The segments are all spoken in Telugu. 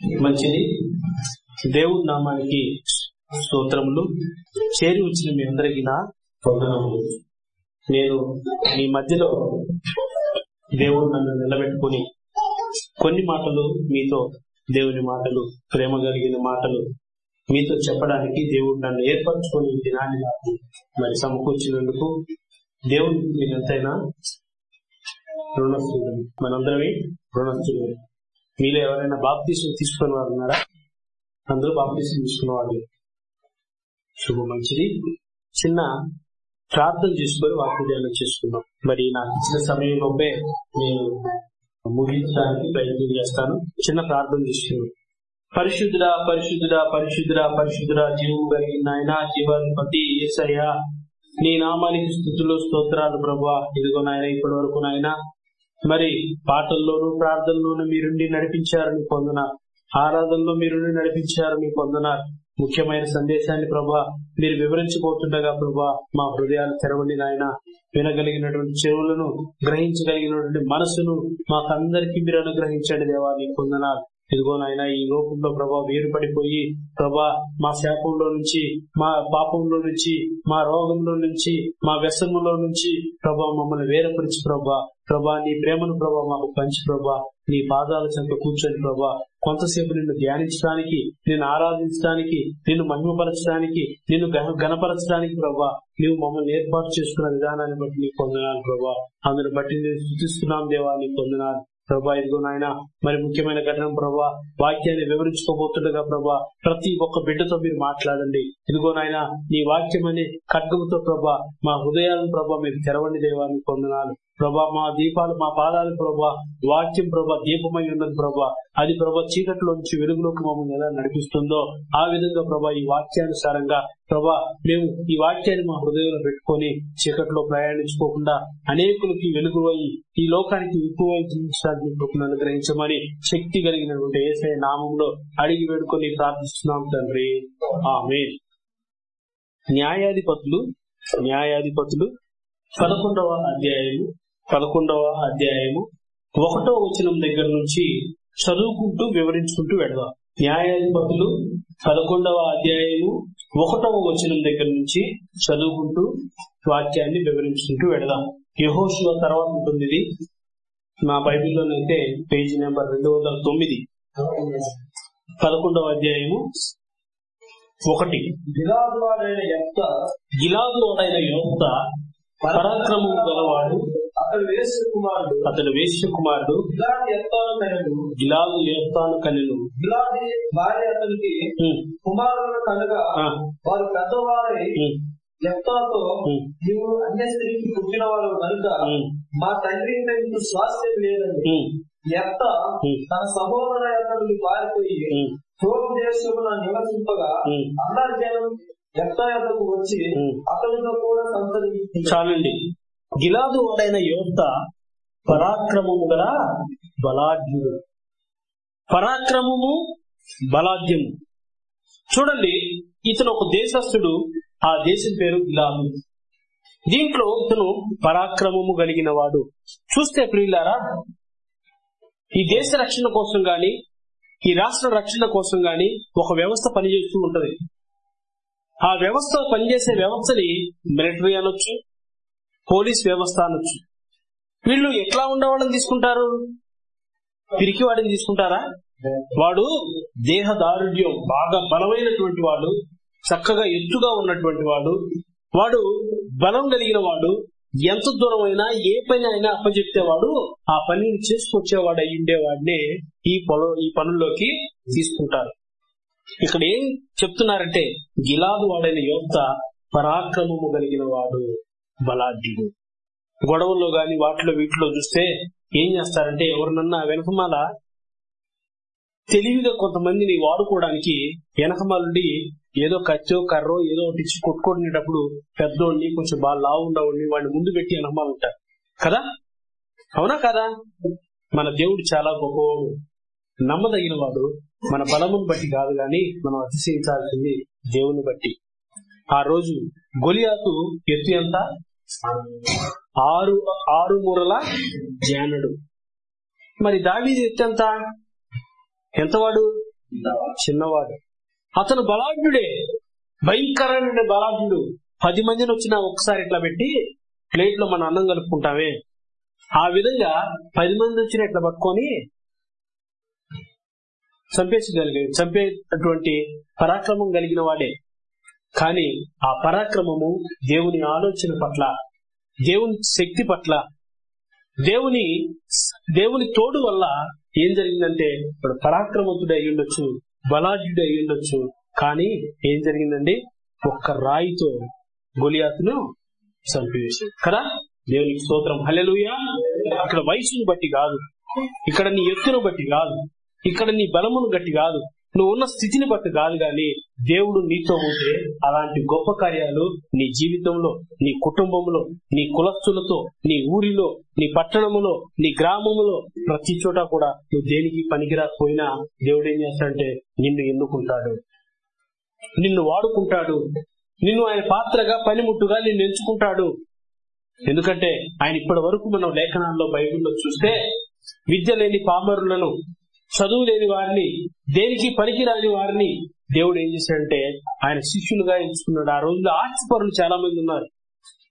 మంచిది. దేవుడి నామానికి స్తోత్రములు. చేరి వచ్చిన మీ అందరికీ నా వందనములు. నేను మీ మధ్యలో దేవుడు నన్ను నిలబెట్టుకుని కొన్ని మాటలు మీతో దేవుని మాటలు ప్రేమ కలిగిన మాటలు మీతో చెప్పడానికి దేవుడు నన్ను ఏర్పరచుకొని దినాన్ని నాకు మరి సమకూర్చినందుకు దేవుడికి నేను ఎంతైనా రుణస్థుడు మనందరమే రుణస్థుడు మీలో ఎవరైనా బాప్తీసం తీసుకున్న వారు ఉన్నారా? అందరూ బాప్తీసం తీసుకున్న వాళ్ళు. శుభ మంచిది. చిన్న ప్రార్థన చేసుకొని వాక్య ధ్యానం చేసుకున్నాం మరి నాకు ఇచ్చిన సమయంలోపే నేను ముగించడానికి ప్రయత్నం చేస్తాను. చిన్న ప్రార్థన చేసుకున్నాం పరిశుద్ధుడ పరిశుద్ధుడ పరిశుద్ధుడ పరిశుద్ధుడ జీవం కలిగిన ఆయన జీవాధిపతి ఏసయ్య నీ నామానికి స్థుతులు స్తోత్రాలు ప్రభా ఇదిగో నాయన ఇప్పటి వరకు నాయన మరి పాటల్లోనూ ప్రార్థనలోనూ మీరుండి నడిపించారని పొందున. ఆరాధనలో మీరుండి నడిపించారని పొందున. ముఖ్యమైన సందేశాన్ని ప్రభా మీరు వివరించబోతుండగా ప్రభా మా హృదయాలు తెరవండి నాయన. వినగలిగినటువంటి చెవులను గ్రహించగలిగినటువంటి మనసును మాకందరికీ మీరు అనుగ్రహించండి దేవా నీ పొందనాలు ఇదిగో నాయన ఈ లోకంలో ప్రభా వేరు పడిపోయి ప్రభా మా శాపంలో నుంచి మా పాపంలో నుంచి మా రోగంలో నుంచి మా వ్యసనంలో నుంచి ప్రభా మమ్మల్ని వేరపరిచి ప్రభా ప్రభా నీ ప్రేమను ప్రభా మాకు పంచి ప్రభా. నీ పాదాల చెంత కూర్చొని ప్రభా. కొంతసేపు నిన్ను ధ్యానించడానికి నిన్ను ఆరాధించడానికి నిన్ను మహిమపరచడానికి నిన్ను గణపరచడానికి ప్రభా. నీవు మమ్మల్ని ఏర్పాటు చేసుకున్న విధానాన్ని బట్టి నీకు పొందనాను ప్రభా. అందుని బట్టి నేను సృష్టిస్తున్నాం దేవా నీకు పొందనాలు ప్రభా ఇదిగో నాయన మరి ముఖ్యమైన ఘటన ప్రభా. వాక్యాన్ని వివరించుకోబోతుండగా ప్రభా ప్రతి ఒక్క బిడ్డతో మీరు మాట్లాడండి. ఇదిగో నాయన నీ వాక్యం అనే ఖడ్గముతో ప్రభా మా హృదయాలను ప్రభా మీరు తెరవండి దేవాన్ని పొందనాలు ప్రభా మా దీపాలు మా పాదాలు ప్రభా వాక్యం ప్రభా దీపమై ఉన్నది ప్రభా. అది ప్రభా చీకట్లో నుంచి వెలుగులోకి మమ్మల్ని ఎలా నడిపిస్తుందో ఆ విధంగా ప్రభా ఈ వాక్యానుసారంగా ప్రభా మేము ఈ వాక్యాన్ని మా హృదయంలో పెట్టుకొని చీకట్లో ప్రయాణించుకోకుండా అనేకులకి వెలుగు అయి ఈ లోకానికి ఎక్కువ జీవించడానికి కృపను అనుగ్రహించమని శక్తి కలిగినటువంటి ఏసఐ నామంలో అడిగి వేడుకొని ప్రార్థిస్తున్నాం తండ్రి. ఆమె న్యాయాధిపతులు న్యాయాధిపతులు పదకొండవ అధ్యాయము పదకొండవ అధ్యాయము ఒకటో వచనం దగ్గర నుంచి చదువుకుంటూ వివరించుకుంటూ వెళదాం న్యాయాధిపతులు పదకొండవ అధ్యాయము ఒకటవ వచనం దగ్గర నుంచి చదువుకుంటూ వాక్యాన్ని వివరించుకుంటూ వెళదాం యహోశివ తర్వాత ఉంటుంది ఇది. మా బైబిల్లోనైతే పేజీ నెంబర్ రెండు వందల తొమ్మిది. పదకొండవ అధ్యాయము ఒకటి. గిలాదు వాడైన యొక్క గిలాదు వాడైన యోక్త పరాక్రమము గలవాడు అతడు వేసు కుమారుడు అతడు వేశ్య కుమారుడు గిలాది ఎత్తాను కనడు గిలాదు యోక్తాను కనెను గిలాది భార్య అతనికి కుమారులను కనుక ఆ, వారు పెద్దవారై ఎత్తాతో నీవు అన్య స్త్రీకి పుట్టిన వారు కనుక మా తండ్రి ఇంటి స్వాస్థ్యం లేదండి. ఎత్త తన సహోదర అతనికి పారిపోయి తోపు దేశమున నివసింపగా. అందరి జనం ఎత్త ఎద్దకు వచ్చి. అతనితో కూడా సంతరించింది చాలండి. గిలాదు వాడైన యోక్త పరాక్రమము గల బలాఢ్యుడు. పరాక్రమము బలాఢ్యము. చూడండి ఇతను ఒక దేశస్థుడు ఆ దేశం పేరు గిలాదు. దీంట్లో ఇతను పరాక్రమము కలిగిన వాడు చూస్తే ప్రియులారా ఈ దేశ రక్షణ కోసం గాని ఈ రాష్ట్ర రక్షణ కోసం గాని ఒక వ్యవస్థ పనిచేస్తూ ఉంటది. ఆ వ్యవస్థ పనిచేసే వ్యవస్థని మిలిటరీ అనొచ్చు పోలీస్ వ్యవస్థ అనొచ్చు వీళ్ళు ఎట్లా ఉండవాళ్ళని తీసుకుంటారు? పిరికి వాడిని తీసుకుంటారా? వాడు దేహ దారుఢ్యం బాగా బలమైనటువంటి వాడు చక్కగా ఎత్తుగా ఉన్నటువంటి వాడు వాడు బలం కలిగిన వాడు ఎంత దూరమైనా ఏ పని అయినా అప్పచెప్తేవాడు ఆ పనిని చేసుకొచ్చేవాడు అయి ఉండేవాడినే ఈ పొలం ఈ పనుల్లోకి తీసుకుంటారు. ఇక్కడ ఏం చెప్తున్నారంటే గిలాదు వాడైన యోక్త పరాక్రమము కలిగిన వాడు. బలాఢ్యుడు. గొడవల్లో గాని వాటిలో వీటిలో చూస్తే ఏం చేస్తారంటే ఎవరినన్నా వెనకమాల తెలివిగా కొంతమందిని వాడుకోవడానికి వెనకమాలుండి ఏదో కచ్చో కర్రో ఏదో ఒకటి ఇచ్చి కొట్టుకునేటప్పుడు పెద్దోడిని కొంచెం బాగా లావు ఉండవాడిని వాడిని ముందు పెట్టి వెనకమాలు ఉంటారు. కదా? అవునా కదా? మన దేవుడు చాలా గొప్పవాడు. నమ్మదగిన వాడు మన బలమును బట్టి కాదు గాని మనం అతిశయించాల్సింది దేవుని బట్టి. ఆ రోజు గొలియాతు ఎత్తు ఎంత? ఆరు ఆరు మూరల జానడు మరి దావీదు ఎత్తు ఎంత ఎంతవాడు? చిన్నవాడు. అతను బలాఢ్యుడే భయంకరమైన బలాఢ్యుడు. పది మందిని వచ్చిన ఒకసారి ఇట్లా పెట్టి ప్లేట్లో మన అన్నం కలుపుకుంటామే. ఆ విధంగా పది మంది వచ్చిన ఇట్లా పట్టుకొని చంపేసగలిగే చంపేటటువంటి పరాక్రమం కలిగిన వాడే. కానీ ఆ పరాక్రమము దేవుని ఆలోచన పట్ల దేవుని శక్తి పట్ల దేవుని దేవుని తోడు వల్ల ఏం జరిగిందంటే ఇప్పుడు పరాక్రమవంతుడు అయి ఉండొచ్చు బలాఢ్యుడు అయి ఉండొచ్చు కానీ ఏం జరిగిందండి? ఒక్క రాయితో గొలియాతును చంపివేసి కదా? దేవునికి స్తోత్రం. హలెలుయా ఇక్కడ వయసును బట్టి కాదు. ఇక్కడ నీ ఎత్తును బట్టి కాదు. ఇక్కడ నీ బలమును గట్టి కాదు. నువ్వు ఉన్న స్థితిని బట్టి కాదు గాని దేవుడు నీతో ఉంటే అలాంటి గొప్ప కార్యాలు నీ జీవితంలో నీ కుటుంబంలో నీ కులస్తులతో నీ ఊరిలో నీ పట్టణములో నీ గ్రామములో ప్రతి చోట కూడా నువ్వు దేనికి పనికిరాకపోయినా దేవుడు ఏం చేస్తాడంటే నిన్ను ఎన్నుకుంటాడు. నిన్ను వాడుకుంటాడు. నిన్ను ఆయన పాత్రగా పనిముట్టుగా నిన్ను ఎంచుకుంటాడు. ఎందుకంటే ఆయన ఇప్పటి వరకు మనం లేఖనాల్లో బైబిల్లో చూస్తే విద్య లేని పామరులను చదువు లేని వారిని దేనికి పనికిరాని వారిని దేవుడు ఏం చేశాడంటే ఆయన శిష్యులుగా ఎంచుకున్నాడు. ఆ రోజుల్లో ఆస్తిపరులు చాలా మంది ఉన్నారు.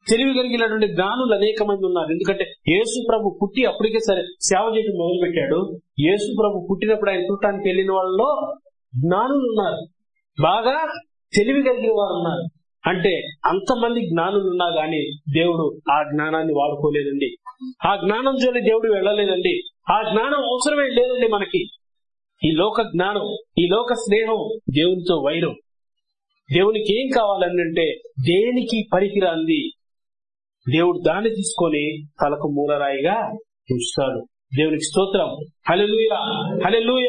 తెలివి కలిగినటువంటి జ్ఞానులు అనేక మంది ఉన్నారు. ఎందుకంటే యేసు ప్రభు పుట్టి అప్పటికే సరే సేవ చేయడం మొదలు పెట్టాడు యేసు ప్రభు పుట్టినప్పుడు ఆయన చూడటానికి వెళ్ళిన వాళ్ళలో జ్ఞానులు ఉన్నారు. బాగా తెలివి కలిగిన వారు ఉన్నారు. అంటే అంతమంది జ్ఞానులు ఉన్నా గాని దేవుడు ఆ జ్ఞానాన్ని వాడుకోలేదండి. ఆ జ్ఞానం చూడని దేవుడు వెళ్ళలేదండి. ఆ జ్ఞానం అవసరమే లేదండి మనకి. ఈ లోక జ్ఞానం ఈ లోక స్నేహం దేవునితో వైరం. దేవునికి ఏం కావాలనంటే దేనికి పనికిరాంది దేవుడు దాన్ని తీసుకొని తలకు మూలరాయిగా ఉంచుతాడు. దేవునికి స్తోత్రం. హలెలుయ హలెలుయ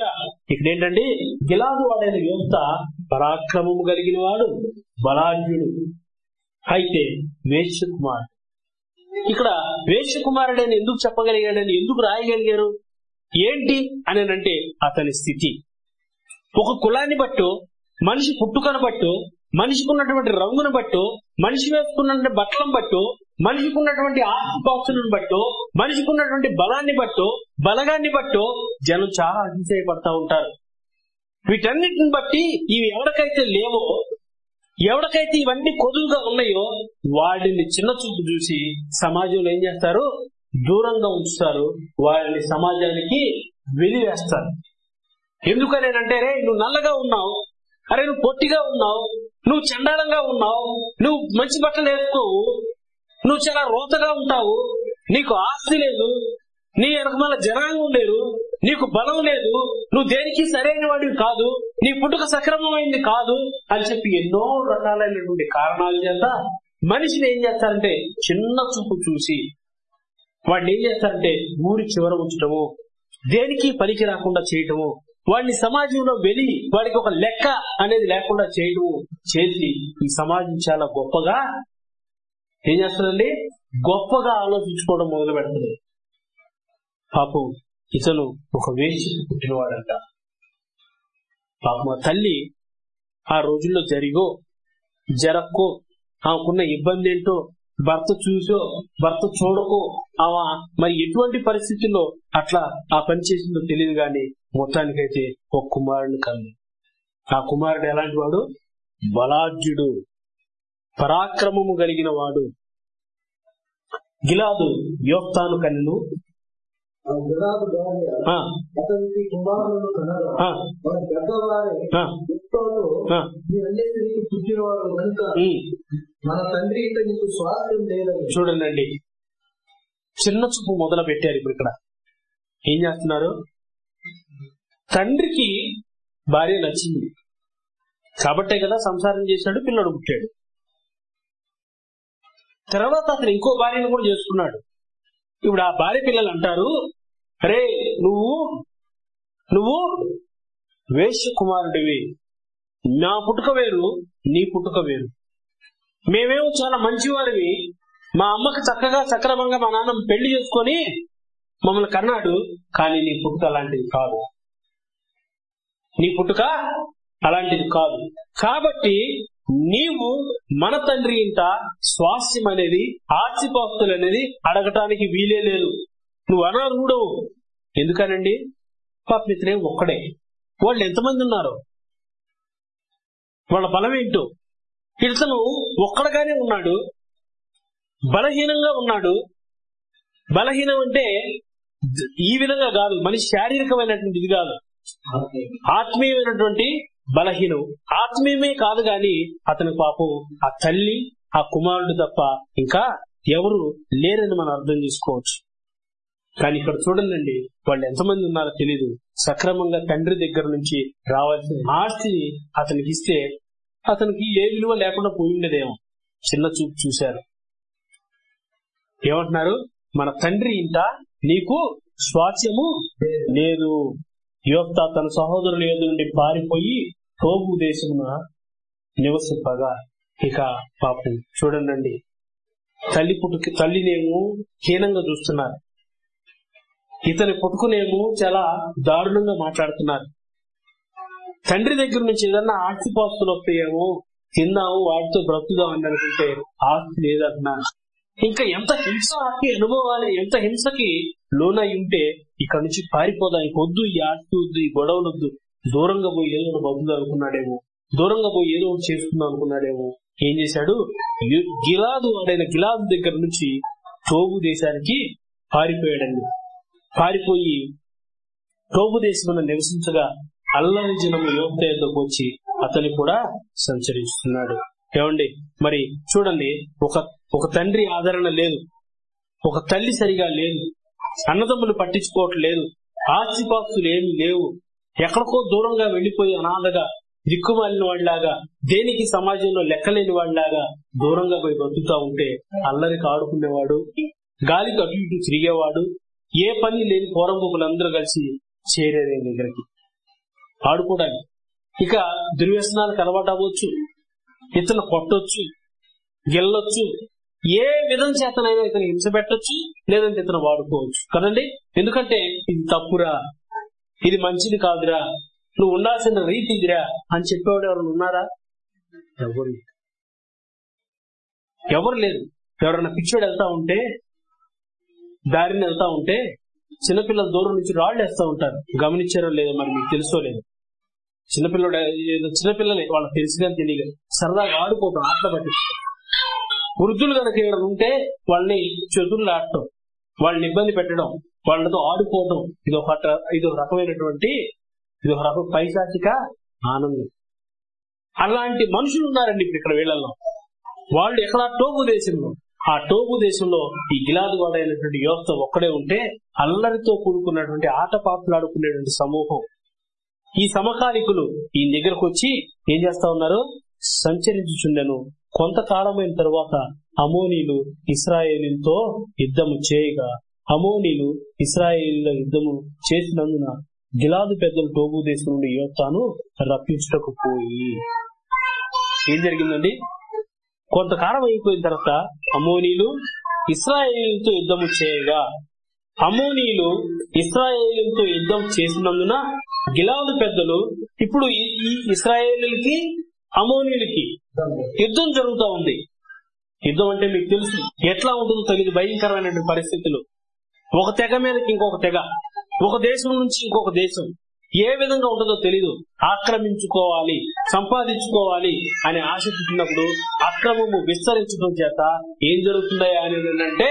ఇక్కడ ఏంటండి గిలాదు వాడైన యువత పరాక్రమము కలిగిన వాడు బలాఢ్యుడు. అయితే వేశ్య కుమారుడు ఇక్కడ వేశ్య కుమారుడని ఎందుకు చెప్పగలిగాడని ఎందుకు రాయగలిగారు? ఏంటి అని అంటే అతని స్థితి. ఒక కులాన్ని బట్టు మనిషి పుట్టుకను బట్టు మనిషికి ఉన్నటువంటి రంగును బట్టు మనిషి వేసుకున్నటువంటి బట్టలను బట్టు మనిషికి ఉన్నటువంటి ఆస్తిపాస్తులను బట్టు మనిషికి ఉన్నటువంటి బలాన్ని బట్టు బలగాన్ని బట్టు జనం చాలా అతిశయపడతా ఉంటారు. వీటన్నిటిని బట్టి ఇవి ఎవరికైతే లేవో ఎవరికైతే ఇవన్నీ కొదువుగా ఉన్నాయో వాడిని చిన్న చూపు చూసి సమాజంలో ఏం చేస్తారు? దూరంగా ఉంచుతారు. వాళ్ళని సమాజానికి వెలివేస్తారు. ఎందుకనేనంటే రే నువ్వు నల్లగా ఉన్నావు. అరే నువ్వు పొట్టిగా ఉన్నావు. నువ్వు చండాలంగా ఉన్నావు. నువ్వు మంచి బట్టలు వేసుకోవు నువ్వు చాలా రోతగా ఉంటావు. నీకు ఆస్తి లేదు. నీ వెనకమాల జనాంగం లేదు. నీకు బలం లేదు నువ్వు దేనికి సరైన వాడివి కాదు నీ పుట్టుక సక్రమమైంది కాదు అని చెప్పి ఎన్నో రకాలైనటువంటి కారణాల చేత మనిషిని ఏం చేస్తారంటే చిన్న చూపు చూసి వాడిని ఏం చేస్తారంటే ఊరి చివర ఉంచటము దేనికి పనికి రాకుండా చేయటము వాడిని సమాజంలో వెలి వాడికి ఒక లెక్క అనేది లేకుండా చేయటము చేసి ఈ సమాజం చాలా గొప్పగా ఏం చేస్తుందండి? గొప్పగా ఆలోచించుకోవడం మొదలు పెడుతుంది పాపం ఇతను ఒక వేసి పుట్టినవాడంట. పాప తల్లి ఆ రోజుల్లో జరిగో జరక్కో ఆమెకున్న ఇబ్బంది ఏంటో భర్త చూసో భర్త చూడకో ఆమె మరి ఎటువంటి పరిస్థితుల్లో అట్లా ఆ పని చేసిందో తెలియదు గాని మొత్తానికైతే ఒక కుమారుడిని కంది ఆ కుమారుడు ఎలాంటి వాడు? బలాఢ్యుడు. పరాక్రమము కలిగిన వాడు. గిలాదు యోక్తాను కన్ను పుట్టినవాడు కనుక. మన తండ్రి నీకు లేదని. చూడండి చిన్న చూపు మొదలు పెట్టారు ఇప్పుడు ఇక్కడ. ఏం చేస్తున్నారు? తండ్రికి భార్య నచ్చింది. కాబట్టే కదా సంసారం చేశాడు పిల్లడు పుట్టాడు. తర్వాత అతను ఇంకో భార్యను కూడా చేసుకున్నాడు. ఇప్పుడు ఆ భార్య పిల్లలు అంటారు అరే నువ్వు నువ్వు వేశ్య కుమారుడివి నా పుట్టుక వేరు నీ పుట్టుక వేరు. మేమేమో చాలా మంచివారివి. మా అమ్మకి చక్కగా సక్రమంగా మా నాన్న పెళ్ళి చేసుకొని మమ్మల్ని కన్నాడు కానీ నీ పుట్టుక అలాంటిది కాదు. నీ పుట్టుక అలాంటిది కాదు. కాబట్టి నీవు మన తండ్రి ఇంట స్వాస్థ్యం అనేది ఆస్తిపాస్తులు అనేది అడగటానికి వీలే లేదు. నువ్వు అనర్హుడవు ఎందుకనండి? పాపిత్రే ఒక్కడే. వాళ్ళు ఎంతమంది ఉన్నారు? వాళ్ళ బలం ఏంటో? ఇతను ఒక్కడగానే ఉన్నాడు. బలహీనంగా ఉన్నాడు. బలహీనం అంటే ఈ విధంగా కాదు. మనిషి శారీరకమైనటువంటి ఇది కాదు. ఆత్మీయమైనటువంటి బలహీనం. ఆత్మీయమే కాదు గాని అతని పాపం ఆ తల్లి ఆ కుమారుడు తప్ప ఇంకా ఎవరు లేరని మనం అర్థం చేసుకోవచ్చు. కానీ ఇక్కడ చూడండి వాళ్ళు ఎంతమంది ఉన్నారో తెలీదు. సక్రమంగా తండ్రి దగ్గర నుంచి రావాల్సిన ఆస్తిని అతనికి ఇస్తే అతనికి ఏ విలువ లేకుండా పోయిండేదేమో చిన్న చూపు చూశారు. ఏమంటున్నారు? మన తండ్రి ఇంట నీకు స్వాస్యము లేదు. యోక్త తన సహోదరుల ఏదు నుండి పారిపోయి టోబు దేశమున నివసింపగా. ఇక పాపం చూడండి తల్లి పుట్టుకి తల్లినేమో హీనంగా చూస్తున్నారు. ఇతని పుట్టుకునేమో చాలా దారుణంగా మాట్లాడుతున్నారు. తండ్రి దగ్గర నుంచి ఏదన్నా ఆస్తిపాస్తులు వస్తాయేమో తిన్నాము వాటితో బ్రతుకుదాం అని అనుకుంటే ఆస్తి లేదంటున్నారు ఇంకా ఎంత హింసకి అనుభవాలు ఎంత హింసకి లోనై ఉంటే ఇక్కడ నుంచి పారిపోదాం వద్దు ఈ ఆస్తి వద్దు ఈ గొడవలు వద్దు దూరంగా పోయి ఏదో ఒకటి బతుకుదాం అనుకున్నాడేమో. దూరంగా పోయి ఏదో ఒకటి చేసుకుందాం అనుకున్నాడేమో. ఏం చేశాడు? గిలాదు వాడైన గిలాదు దగ్గర నుంచి తోగు దేశానికి పారిపోయాడండి. పారిపోయి టోపు దేశమున నివసించగా అల్లరి జనము యువత యొద్దకు వచ్చి అతని కూడా సంచరిస్తున్నాడు. ఏమండి? మరి చూడండి ఒక ఒక తండ్రి ఆదరణ లేదు. ఒక తల్లి సరిగా లేదు. అన్నదమ్ములు పట్టించుకోవట్లేదు. ఆస్తిపాస్తులు ఏమి లేవు. ఎక్కడికో దూరంగా వెళ్ళిపోయి అనాథగా దిక్కుమాలిన వాళ్ళలాగా దేనికి సమాజంలో లెక్కలేని వాళ్ళలాగా దూరంగా పోయి బతుకుతా ఉంటే అల్లరికి ఆడుకునేవాడు గాలికి అటు ఇటు తిరిగేవాడు ఏ పని లేని పోరంబొకులందరూ కలిసి చేరేదే దగ్గరికి. ఆడుకోవడానికి. ఇక దుర్వ్యసనాలకు అలవాటు అవ్వచ్చు. ఇతను కొట్టొచ్చు. గెల్లొచ్చు. ఏ విధం చేతనైనా ఇతను హింస పెట్టొచ్చు లేదంటే ఇతను వాడుకోవచ్చు. కదండి? ఎందుకంటే ఇది తప్పురా. ఇది మంచిది కాదురా. నువ్వు ఉండాల్సిన రీతి ఇదిరా అని చెప్పేవాడు ఎవరు ఉన్నారా? ఎవరు? ఎవరు లేరు. ఎవరైనా పిచ్చోడు వెళ్తా ఉంటే దారిని వెళ్తా ఉంటే చిన్నపిల్లల దూరం నుంచి రాళ్ళు వేస్తా ఉంటారు. గమనించారో లేదో మరి మీకు తెలుసో లేదు. చిన్నపిల్లడు ఏదో చిన్నపిల్లలే వాళ్ళకి తెలిసిగా తెలియదు. సరదాగా ఆడుకోవటం ఆటలు పట్టించుకోవడం వృద్ధులు కనుక ఇక్కడ ఉంటే వాళ్ళని చదువులు ఆడటం వాళ్ళని ఇబ్బంది పెట్టడం వాళ్ళతో ఆడుకోవటం ఇది ఒక ఇది ఒక రకమైనటువంటి ఇది ఒక రకం పైశాచిక ఆనందం. అలాంటి మనుషులు ఉన్నారండి ఇప్పుడు ఇక్కడ వీళ్ళల్లో. వాళ్ళు ఎక్కడ టోపు దేశంలో. ఆ టోబు దేశంలో ఈ గిలాదు వాడైనటువంటి యోక్త ఒక్కడే ఉంటే అల్లరితో కూడుకున్నటువంటి ఆటపాటలాడుకునేటువంటి ఆడుకునేటువంటి సమూహం. ఈ సమకాలికులు ఈ దగ్గరకు వచ్చి ఏం చేస్తా ఉన్నారు? సంచరించుచుండెను. కొంతకాలమైన తరువాత అమోనీలు ఇస్రాయేలీలతో యుద్ధము చేయగా అమోనీలు ఇస్రాయేలీల యుద్ధము చేసినందున గిలాదు పెద్దలు టోబు దేశం నుండి యోత్తాను రప్పించుటకు పోయి. ఏం జరిగిందండి? కొంతకాలం అయిపోయిన తర్వాత అమోనీలు ఇస్రాయేలీలతో యుద్ధము చేయగా అమోనీలు ఇస్రాయేలీలతో యుద్ధం చేసినందున గిలాదు పెద్దలు ఇప్పుడు ఈ- ఇస్రాయేలీలకి అమోనీలకి యుద్ధం జరుగుతూ ఉంది. యుద్ధం అంటే మీకు తెలుసు ఎట్లా ఉంటుందో తెలియదు భయంకరమైనటువంటి పరిస్థితులు. ఒక తెగ మీదకి ఇంకొక తెగ. ఒక దేశం నుంచి ఇంకొక దేశం. ఏ విధంగా ఉంటుందో తెలీదు. ఆక్రమించుకోవాలి సంపాదించుకోవాలి అనే ఆశ పుట్టినప్పుడు అక్రమము విస్తరించడం చేత ఏం జరుగుతుందా అనేది ఏంటంటే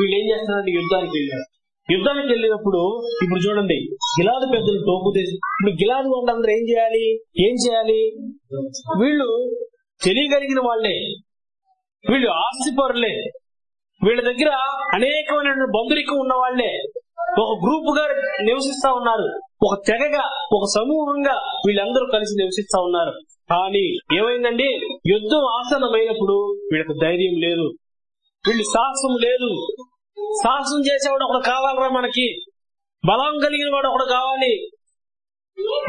వీళ్ళు ఏం చేస్తారంటే యుద్ధానికి వెళ్ళారు. యుద్ధానికి వెళ్ళినప్పుడు ఇప్పుడు చూడండి గిలాదు పెద్దలు టోపు ఇప్పుడు గిలాదు వాళ్ళందరూ ఏం చేయాలి? ఏం చేయాలి? వీళ్ళు తెలియగలిగిన వాళ్ళే. వీళ్ళు ఆస్తిపరులే. వీళ్ళ దగ్గర అనేకమైన బంధురికం ఉన్న వాళ్ళే ఒక గ్రూప్గా నివసిస్తా ఉన్నారు. ఒక తెగగా ఒక సమూహంగా వీళ్ళందరూ కలిసి నివసిస్తా ఉన్నారు. కానీ ఏమైందండి? యుద్ధం ఆసనమైనప్పుడు వీళ్ళకి ధైర్యం లేదు. వీళ్ళు సాహసం లేదు. సాహసం చేసేవాడు ఒకడు కావాలరా మనకి. బలం కలిగిన వాడు ఒకడు కావాలి.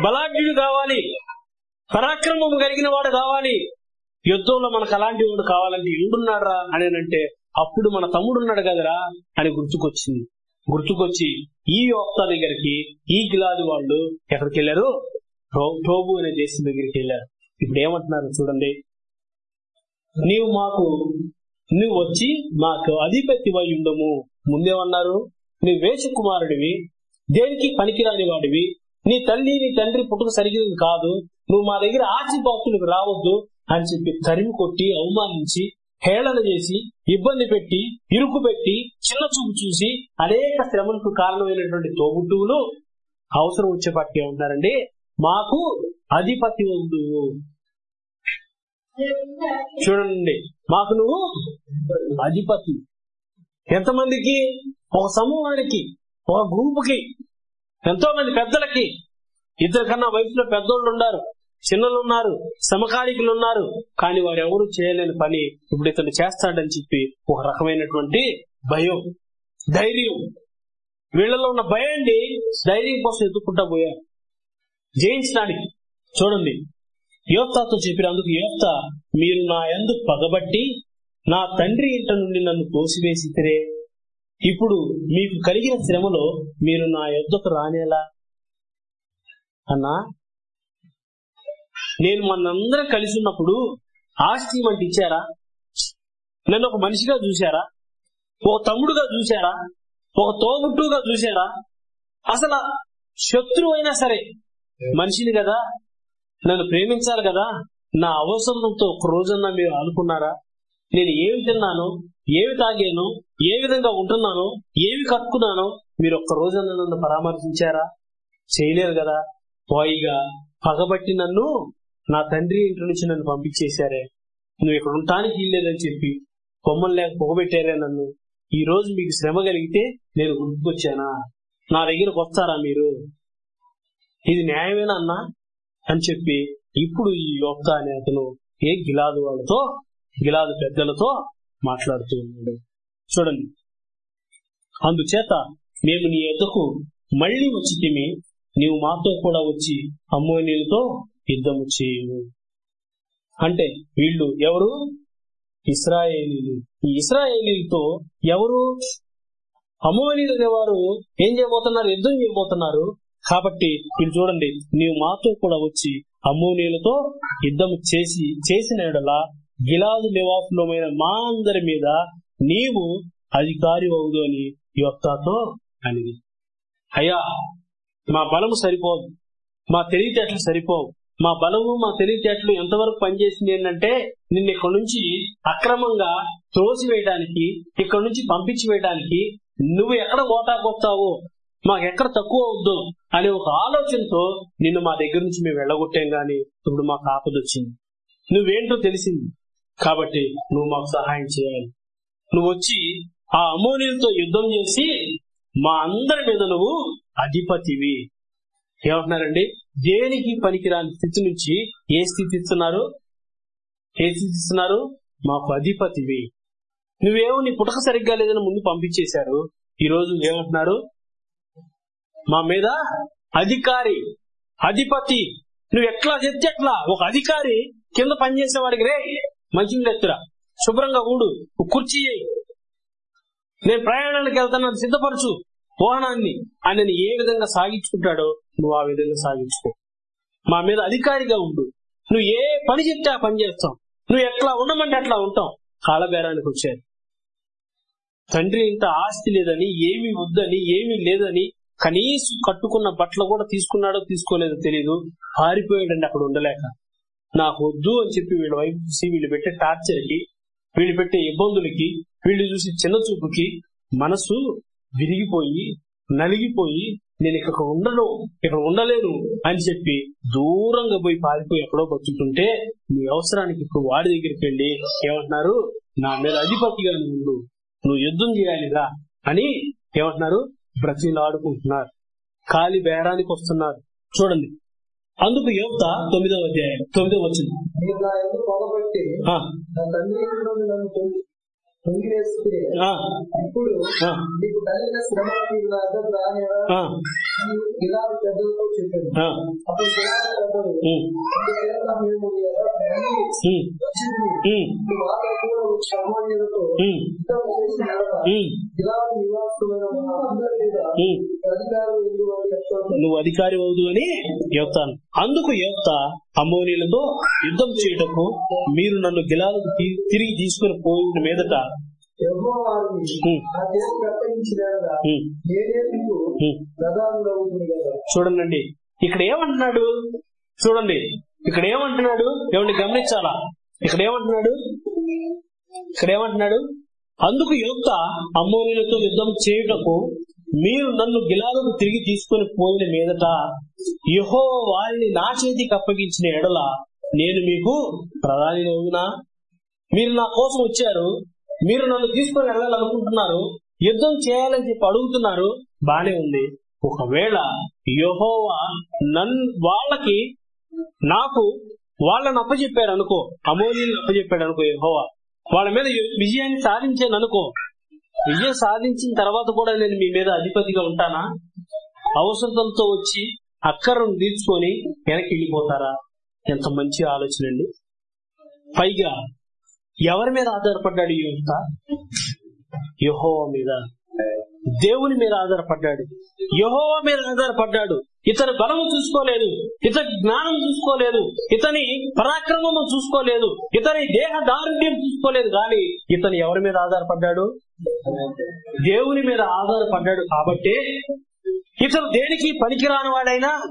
బలాఢ్యుడు కావాలి. పరాక్రమం కలిగిన వాడు కావాలి. యుద్ధంలో మనకు అలాంటి వాడు కావాలంటే ఎందున్నారా అని అంటే అప్పుడు మన తమ్ముడున్నాడు కదరా అని గుర్తుకొచ్చింది. గుర్తుకొచ్చి ఈ యోక్త దగ్గరికి ఈ గిలాది వాళ్ళు ఎక్కడికి వెళ్ళారు? టోబు అనే దేశం దగ్గరికి వెళ్ళారు. ఇప్పుడు ఏమంటున్నారు చూడండి. నీవు మాకు నువ్వు వచ్చి మాకు అధిపతి వై ఉండము. ముందేమన్నారు? నీ వేష కుమారుడివి దేనికి పనికిరాని వాడివి. నీ తల్లి నీ తండ్రి పుట్టుక సరిగ్గా కాదు. నువ్వు మా దగ్గర ఆస్తిపాస్తులకు రావద్దు అని చెప్పి తరిమి కొట్టి అవమానించి హేళన చేసి ఇబ్బంది పెట్టి ఇరుకు పెట్టి చిన్న చూపు చూసి అనేక శ్రమలకు కారణమైనటువంటి తోబుట్టువులు అవసరం వచ్చేపాటికి ఉంటారండి మాకు అధిపతి ఉండు. చూడండి మాకు నువ్వు అధిపతి. ఎంతమందికి? ఒక సమూహానికి ఒక గ్రూపుకి ఎంతో మంది పెద్దలకి. ఇద్దరు కన్నా వయసులో పెద్దోళ్ళు ఉన్నారు చిన్నలు ఉన్నారు సమకాలికులు ఉన్నారు కానీ వారు ఎవరు చేయలేని పని ఇప్పుడు ఇతను చేస్తాడని చెప్పి ఒక రకమైనటువంటి భయం ధైర్యం. వీళ్ళలో ఉన్న భయాన్ని ధైర్యం కోసం ఎత్తుకుంటా పోయారు జయించడానికి. చూడండి. యోక్తాతో చెప్పినందుకు యోక్త మీరు నా ఎందు పగబట్టి నా తండ్రి ఇంట నుండి నన్ను తోసివేసితే ఇప్పుడు మీకు కలిగిన శ్రమలో మీరు నా యొద్దకు రానేలా? అన్నా నేను మనందరం కలిసి ఉన్నప్పుడు ఆస్తి వంటి ఇచ్చారా? నన్ను ఒక మనిషిగా చూశారా? ఒక తమ్ముడుగా చూశారా? ఒక తోబుట్టుగా చూశారా? అసలు శత్రువు అయినా సరే మనిషిని కదా? నన్ను ప్రేమించాలి కదా? నా అవసరంతో ఒక రోజన్నా మీరు అనుకున్నారా నేను ఏమి తిన్నాను ఏమి తాగాను ఏ విధంగా ఉంటున్నాను ఏమి కట్టుకున్నానో మీరు ఒక్క రోజన్నా నన్ను పరామర్శించారా? చేయలేరు కదా? పోయిగా పగబట్టి నన్ను నా తండ్రి ఇంటి నుంచి నన్ను పంపించేశారే. నువ్వు ఇక్కడ ఉండటానికి వీల్లేదని చెప్పి బొమ్మలు లేక పొగబెట్టారే నన్ను. ఈ రోజు మీకు శ్రమ కలిగితే నేను గుర్తుకొచ్చానా? నా దగ్గరకు వస్తారా మీరు? ఇది న్యాయమేనా అన్నా? అని చెప్పి ఇప్పుడు ఈ యొక్క అనే అతను ఏ గిలాదు వాళ్ళతో గిలాదు పెద్దలతో మాట్లాడుతూ ఉన్నాడు. చూడండి. అందుచేత మేము నీ ఎద్దకు మళ్ళీ వచ్చి తిమి నీవు మాతో కూడా వచ్చి అమ్మోనీలతో యుద్ధము చేయు అంటే వీళ్ళు ఎవరు? ఇస్రాయేలీలు. ఈ ఇస్రాయేలీలతో ఎవరు? అమ్మోనీలు వారు ఏం చేయబోతున్నారు? యుద్ధం చేయబోతున్నారు. కాబట్టి వీళ్ళు చూడండి నీవు మాతో కూడా వచ్చి అమ్మోనీలతో యుద్ధం చేసి చేసిన ఎడలా గిలాదు నివాసులమైన మా అందరి మీద నీవు అధికారి అవుదు అని యువతతో అనేది అయ్యా మా బలము సరిపోదు. మా తెలివితేటలు సరిపోవు. మా బలము మా తెలివితేటలు ఎంతవరకు పనిచేసింది ఏంటంటే నిన్ను ఇక్కడ నుంచి అక్రమంగా త్రోసివేయడానికి ఇక్కడ నుంచి పంపించి వేయడానికి నువ్వు ఎక్కడ ఓటాకొస్తావో మాకు ఎక్కడ తక్కువ అవుద్దు అనే ఒక ఆలోచనతో నిన్ను మా దగ్గర నుంచి మేము వెళ్ళగొట్టాం గాని ఇప్పుడు మాకు ఆపదొచ్చింది నువ్వేంటో తెలిసింది. కాబట్టి నువ్వు మాకు సహాయం చేయాలి. నువ్వు వచ్చి ఆ అమోనీలతో యుద్ధం చేసి మా అందరి మీద నువ్వు అధిపతివి. ఏమంటున్నారండి? దేనికి పనికిరాని స్థితి నుంచి ఏ స్థితి ఇస్తున్నారు? ఏ స్థితి ఇస్తున్నారు? మాకు అధిపతివి నువ్వేమో నీ పుటక సరిగ్గా లేదని ముందు పంపించేశారు. ఈ రోజు ఏమంటున్నారు మా మీద అధికారి అధిపతి నువ్వు ఎట్లా చెప్తే ఎట్లా ఒక అధికారి కింద పనిచేసేవాడికి రే మంచి ఎత్తురా శుభ్రంగా ఊడు. కుర్చీ నేను ప్రయాణానికి వెళ్తాను సిద్ధపరచు. వాహనాన్ని. ఆయనని ఏ విధంగా సాగించుకుంటాడో నువ్వు ఆ విధంగా సాగించుకో. మా మీద అధికారిగా ఉండు. నువ్వు ఏ పని చెప్తే ఆ పని చేస్తాం. నువ్వు ఎట్లా ఉండమంటే అట్లా ఉంటాం. కాళ్ళబేరానికి వచ్చారు. తండ్రి ఇంత ఆస్తి లేదని ఏమీ వద్దని ఏమీ లేదని కనీసం కట్టుకున్న బట్టలు కూడా తీసుకున్నాడో తీసుకోలేదో తెలియదు పారిపోయాడండి అక్కడ ఉండలేక. నాకు వద్దు అని చెప్పి వీళ్ళ వైపు చూసి వీళ్ళు పెట్టే టార్చర్కి వీళ్ళు పెట్టే ఇబ్బందులకి వీళ్ళు చూసి చిన్న చూపుకి మనసు విరిగిపోయి నలిగిపోయి నేను ఇక్కడ ఉండను ఇక్కడ ఉండలేను అని చెప్పి దూరంగా పోయి పారిపోయి ఎక్కడో బతుకుతుంటే నీ అవసరానికి ఇప్పుడు వాడి దగ్గరికి వెళ్ళి ఏమంటున్నారు నా మీద అధిపతిగా నువ్వు నువ్వు యుద్ధం చేయాలిరా అని ఏమంటున్నారు బ్రతిలాడుకుంటున్నారు కాలి బేరానికి వస్తున్నారు. చూడండి. అందుకు యువత తొమ్మిదవ అధ్యాయం తొమ్మిదవ వచ్చింది ఇప్పుడు నీకు కలిగిన శ్రమ రానేవా పెద్దలతో చెప్పాను అప్పుడు పెద్దలు మేము నువ్వు అధికారం నువ్వు అవుదు అని చెప్తాను. అందుకు యోక్త అమ్మోనీలతో యుద్ధం చేయటకు మీరు నన్ను గిలాలకు తిరిగి తీసుకుని పోయిన మీదట చూడండి ఇక్కడ ఏమంటున్నాడు? చూడండి. ఇక్కడ ఏమంటున్నాడు? ఏమండి గమనించాలా? ఇక్కడ ఏమంటున్నాడు? ఇక్కడ ఏమంటున్నాడు? అందుకు యుక్త అమ్మోనిలతో యుద్ధం చేయుటకు మీరు నన్ను గిలాలకు తిరిగి తీసుకొని పోయిన మీదట యహో వారిని నా చేతికి అప్పగించిన ఎడల నేను మీకు ప్రధాని అవునా? మీరు నా కోసం వచ్చారు. మీరు నన్ను తీసుకొని వెళ్ళాలనుకుంటున్నారు యుద్ధం చేయాలని చెప్పి అడుగుతున్నారు బానే ఉంది. ఒకవేళ యహోవా నన్ వాళ్ళకి నాకు వాళ్ళని అప్పచెప్పాడు అనుకో అమోనీయులను అప్పచెప్పాడు అనుకో యహోవా వాళ్ళ మీద విజయాన్ని సాధించాను అనుకో విజయం సాధించిన తర్వాత కూడా నేను మీ మీద అధిపతిగా ఉంటానా? అవసరంతో వచ్చి అక్కరను తీర్చుకొని వెనక్కి వెళ్ళిపోతారా? ఎంత మంచి ఆలోచన అండి. పైగా ఎవరి మీద ఆధారపడ్డాడు ఈ యువత? యహోవ మీద. దేవుని మీద ఆధారపడ్డాడు. యహోవ మీద ఆధారపడ్డాడు. ఇతని బలము చూసుకోలేదు. ఇతని జ్ఞానం చూసుకోలేదు. ఇతని పరాక్రమము చూసుకోలేదు. ఇతని దేహ దారుణ్యం చూసుకోలేదు. కానీ ఇతను ఎవరి మీద ఆధారపడ్డాడు? దేవుని మీద ఆధారపడ్డాడు కాబట్టి ఇతను దేనికి పనికిరాని వాడైనా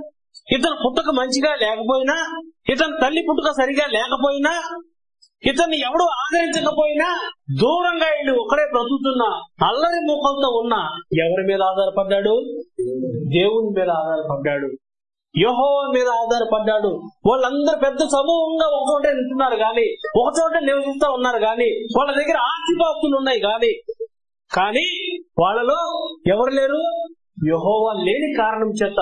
ఇతను పుట్టుక మంచిగా లేకపోయినా ఇతని తల్లి పుట్టుక సరిగా లేకపోయినా ఇతన్ని ఎవడు ఆదరించకపోయినా దూరంగా వెళ్ళి ఒకడే బ్రతుకుతున్నా అల్లరి ముఖంతో ఉన్న ఎవరి మీద ఆధారపడ్డాడు? దేవుని మీద ఆధారపడ్డాడు. యహో మీద ఆధారపడ్డాడు. వాళ్ళందరూ పెద్ద సమూహంగా ఒక చోట నింటున్నారు గాని ఒక చోట నివసిస్తూ ఉన్నారు గాని వాళ్ళ దగ్గర ఆస్తిపాస్తులు ఉన్నాయి కానీ కానీ వాళ్ళలో ఎవరు లేరు? యహోవా లేని కారణం చేత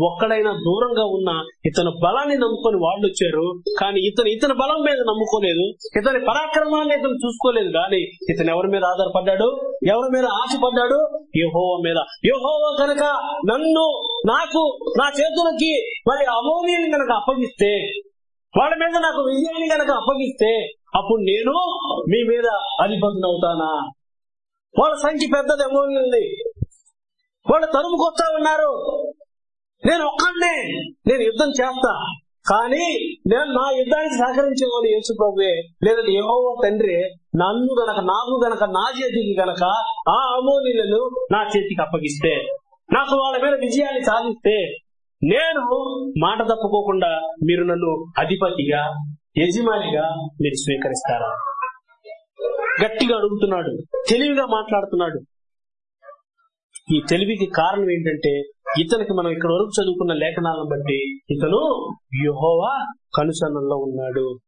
ఒక్కడైనా దూరంగా ఉన్న ఇతని బలాన్ని నమ్ముకొని వాళ్ళు వచ్చారు. కానీ ఇతను ఇతని బలం మీద నమ్ముకోలేదు. ఇతని పరాక్రమాన్ని ఇతను చూసుకోలేదు. కానీ ఇతను ఎవరి మీద ఆధారపడ్డాడు? ఎవరి మీద ఆశపడ్డాడు? యహోవ మీద. యహోవ కనుక నన్ను నాకు నా చేతులకి మరి అమోనియని కనుక అప్పగిస్తే వాళ్ళ మీద నాకు విజయాన్ని కనుక అప్పగిస్తే అప్పుడు నేను మీ మీద అధిపతిని అవుతానా వాళ్ళ సంఖ్య పెద్దది అమోనియల్ని వాళ్ళు తరుముకొస్తా ఉన్నారు. నేను ఒక్కడే నేను యుద్ధం చేస్తా. కానీ నేను నా యుద్ధానికి సహకరించేవాడు యేసు ప్రభువే లేదంటే ఏమో తండ్రి నన్ను గనక నాకు గనక నా చేతికి గనక ఆ అమోనీలను నా చేతికి అప్పగిస్తే నాకు వాళ్ళ మీద విజయాన్ని సాధిస్తే నేను మాట తప్పుకోకుండా మీరు నన్ను అధిపతిగా యజమానిగా మీరు స్వీకరిస్తారా? గట్టిగా అడుగుతున్నాడు. తెలివిగా మాట్లాడుతున్నాడు. ఈ తెలివికి కారణం ఏంటంటే ఇతనికి మనం ఇక్కడ వరకు చదువుకున్న లేఖనాలను బట్టి ఇతను యుహోవా కనుసన్నంలో ఉన్నాడు.